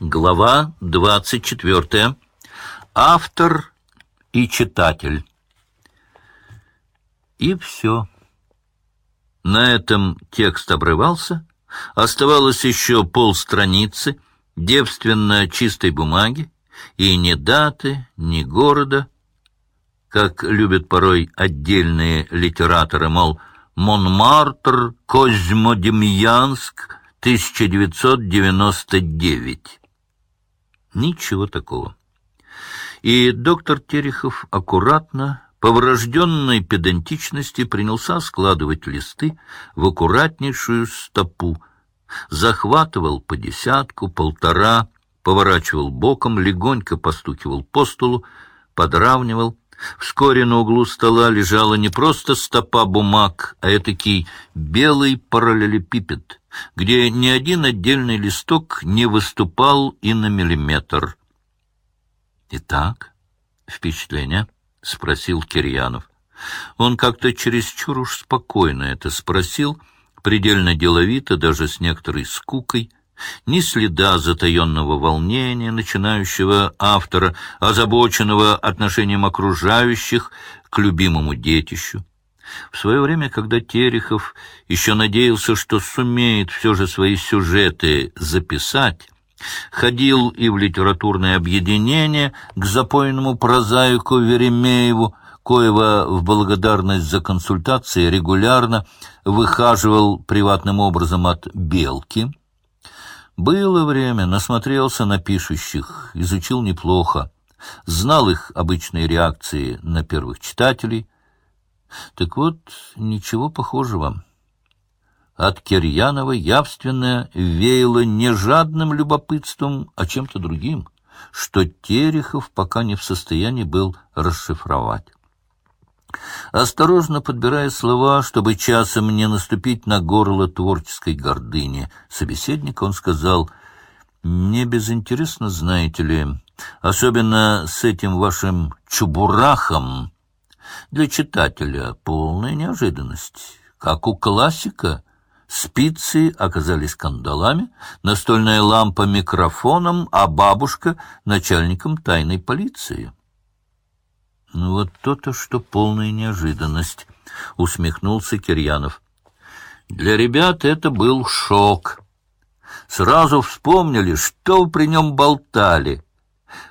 Глава 24. Автор и читатель. И все. На этом текст обрывался. Оставалось еще полстраницы девственно чистой бумаги, и ни даты, ни города, как любят порой отдельные литераторы, мол, Монмартр, Козьмодемьянск, 1999. Ничего такого. И доктор Терехов аккуратно, по врожденной педантичности, принялся складывать листы в аккуратнейшую стопу, захватывал по десятку, полтора, поворачивал боком, легонько постукивал по столу, подравнивал. Вскоре на углу стола лежала не просто стопа бумаг, а этакий белый параллелепипед — где ни один отдельный листок не выступал и на миллиметр. «Итак, впечатление?» — спросил Кирьянов. Он как-то чересчур уж спокойно это спросил, предельно деловито, даже с некоторой скукой, ни следа затаенного волнения начинающего автора, озабоченного отношением окружающих к любимому детищу. В свое время, когда Терехов еще надеялся, что сумеет все же свои сюжеты записать, ходил и в литературное объединение к запойному прозаику Веремееву, коего в благодарность за консультации регулярно выхаживал приватным образом от «Белки». Было время, насмотрелся на пишущих, изучил неплохо, знал их обычные реакции на первых читателей, так вот, ничего похожего. От Кирьянова явственно веяло не жадным любопытством, а чем-то другим, что Терехов пока не в состоянии был расшифровать. Осторожно подбирая слова, чтобы часом не наступить на горло творческой гордыни, собеседник он сказал, «Мне безинтересно, знаете ли, особенно с этим вашим чубурахом, для читателя полная неожиданность. Как у классика, спицы оказались кандалами, настольная лампа микрофоном, а бабушка — начальником тайной полиции. «Ну вот то-то, что полная неожиданность», — усмехнулся Кирьянов. «Для ребят это был шок. Сразу вспомнили, что при нем болтали»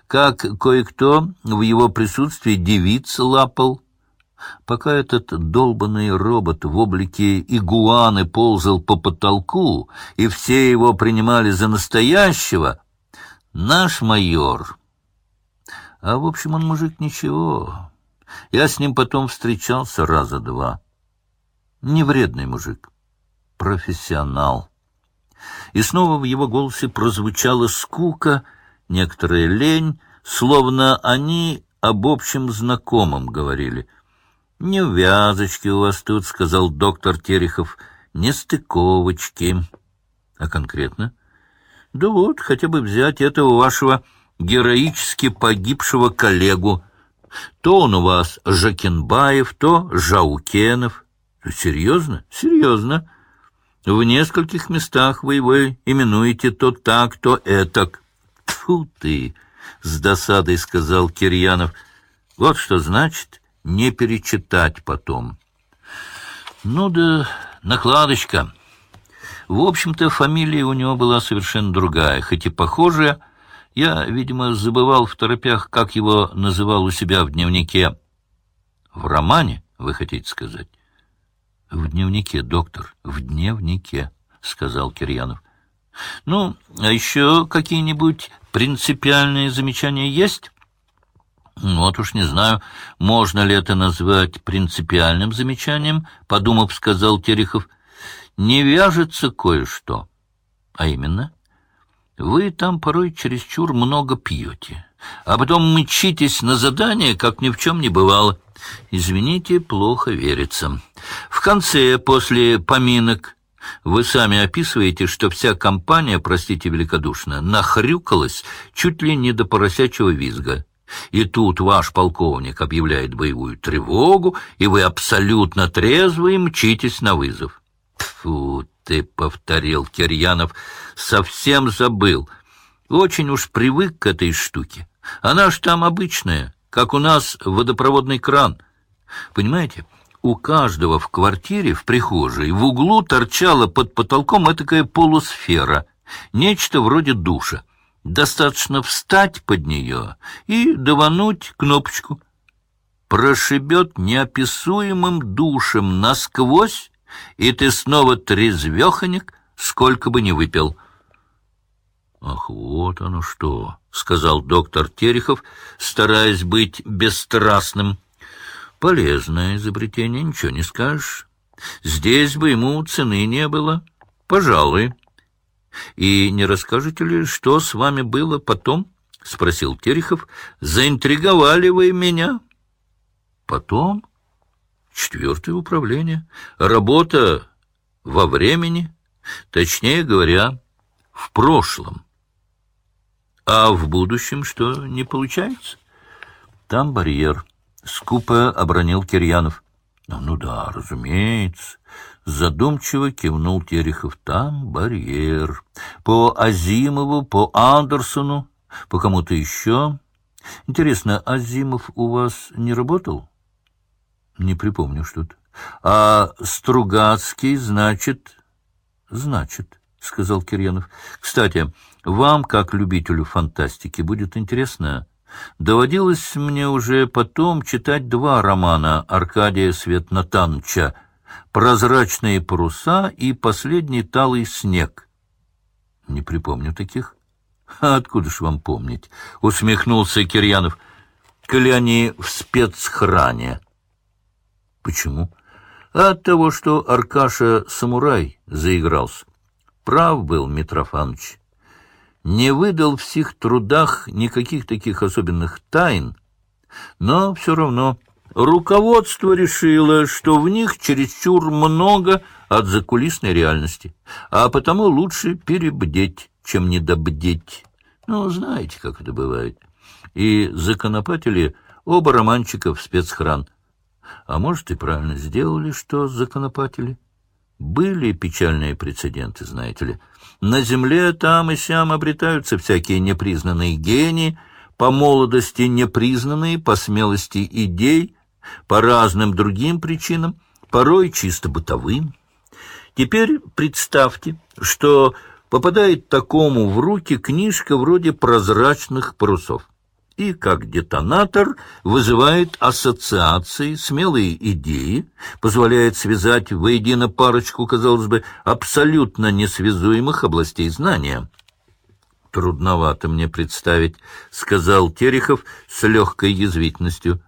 как кое-кто в его присутствии девиц лапал, Пока этот долбанный робот в облике игуаны ползал по потолку, и все его принимали за настоящего, наш майор... А, в общем, он мужик ничего. Я с ним потом встречался раза два. Не вредный мужик, профессионал. И снова в его голосе прозвучала скука, некоторая лень, словно они об общем знакомом говорили — «Невязочки у вас тут», — сказал доктор Терехов, — «нестыковочки». «А конкретно?» «Да вот, хотя бы взять этого вашего героически погибшего коллегу. То он у вас Жакенбаев, то Жаукенов. Серьезно? Серьезно. В нескольких местах вы его именуете то так, то этак». «Тьфу ты!» — с досадой сказал Кирьянов. «Вот что значит не перечитать потом. Ну да, накладочка. В общем-то, фамилия у него была совершенно другая, хоть и похожая. Я, видимо, забывал в торопях, как его называл у себя в дневнике. В романе, вы хотите сказать? В дневнике, доктор, в дневнике, сказал Кирьянов. Ну, а еще какие-нибудь принципиальные замечания есть? Вот уж не знаю, можно ли это назвать принципиальным замечанием, подумав, сказал Терехов. Не вяжется кое-что. А именно, вы там порой чересчур много пьете, а потом мчитесь на задание, как ни в чем не бывало. Извините, плохо верится. В конце, после поминок, вы сами описываете, что вся компания, простите великодушно, нахрюкалась чуть ли не до поросячьего визга. И тут ваш полковник объявляет боевую тревогу, и вы абсолютно трезвы и мчитесь на вызов. — Фу ты, — повторил Кирьянов, — совсем забыл. Очень уж привык к этой штуке. Она ж там обычная, как у нас водопроводный кран. Понимаете, у каждого в квартире, в прихожей, в углу торчала под потолком этакая полусфера, нечто вроде душа. Достаточно встать под нее и давануть кнопочку. Прошибет неописуемым душем насквозь, и ты снова трезвеханик, сколько бы ни выпил. — Ах, вот оно что! — сказал доктор Терехов, стараясь быть бесстрастным. — Полезное изобретение, ничего не скажешь. Здесь бы ему цены не было. Пожалуй. — И не расскажете ли, что с вами было потом? — спросил Терехов. — Заинтриговали вы меня. — Потом? Четвертое управление. Работа во времени, точнее говоря, в прошлом. А в будущем что, не получается? Там барьер. Скупо обронил Кирьянов. Ну да, разумеется. Задумчиво кивнул Терехов. Там барьер. По Азимову, по Андерсону, по кому-то еще. Интересно, Азимов у вас не работал? Не припомню что-то. А Стругацкий, значит... Значит, сказал Кирьянов. Кстати, вам, как любителю фантастики, будет интересно. Доводилось мне уже потом читать два романа Аркадия Светнатановича «Прозрачные паруса» и «Последний талый снег». Не припомню таких. А откуда ж вам помнить? Усмехнулся Кирьянов. Коли они в спецхране. Почему? От того, что Аркаша Самурай заигрался. Прав был Митрофанович. Не выдал в сих трудах никаких таких особенных тайн, но все равно руководство решило, что в них чересчур много от закулисной реальности, а потому лучше перебдеть, чем недобдеть. Ну, знаете, как это бывает. И законопатили оба романчика в спецхран — а может, и правильно сделали, что законопатили. Были печальные прецеденты, знаете ли. На земле там и сям обретаются всякие непризнанные гении, по молодости непризнанные, по смелости идей, по разным другим причинам, порой чисто бытовым. Теперь представьте, что попадает такому в руки книжка вроде «Прозрачных парусов» и, как детонатор, вызывает ассоциации, смелые идеи, позволяет связать воедино парочку, казалось бы, абсолютно несвязуемых областей знания. «Трудновато мне представить», — сказал Терехов с легкой язвительностью.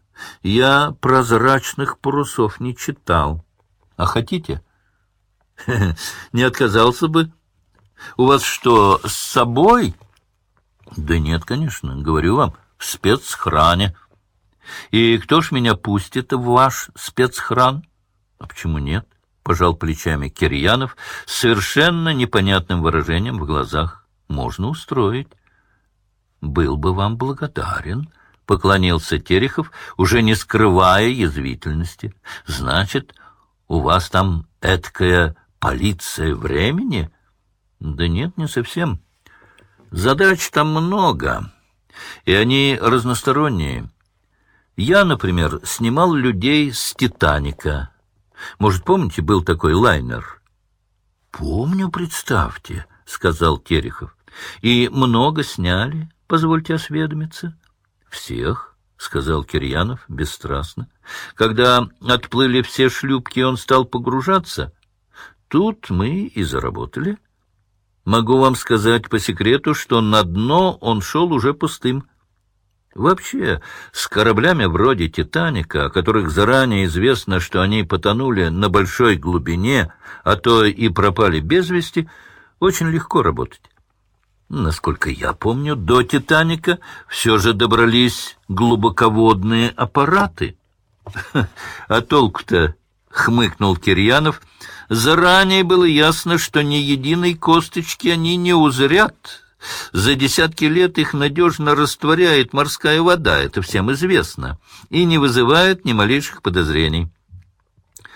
«Я прозрачных парусов не читал. А хотите?» «Не отказался бы. У вас что, с собой?» «Да нет, конечно, говорю вам» в спецхране. И кто ж меня пустит в ваш спецхран? А почему нет? Пожал плечами Кирьянов с совершенно непонятным выражением в глазах. Можно устроить. Был бы вам благодарен, поклонился Терехов, уже не скрывая язвительности. Значит, у вас там эткая полиция времени? Да нет, не совсем. Задач там много и они разносторонние. Я, например, снимал людей с «Титаника». Может, помните, был такой лайнер? — Помню, представьте, — сказал Терехов. — И много сняли, позвольте осведомиться. — Всех, — сказал Кирьянов бесстрастно. Когда отплыли все шлюпки, он стал погружаться. Тут мы и заработали. — Могу вам сказать по секрету, что на дно он шел уже пустым. Вообще, с кораблями вроде «Титаника», о которых заранее известно, что они потонули на большой глубине, а то и пропали без вести, очень легко работать. Насколько я помню, до «Титаника» все же добрались глубоководные аппараты. А толку-то, — хмыкнул Кирьянов, — Заранее было ясно, что ни единой косточки они не узрят. За десятки лет их надежно растворяет морская вода, это всем известно, и не вызывает ни малейших подозрений.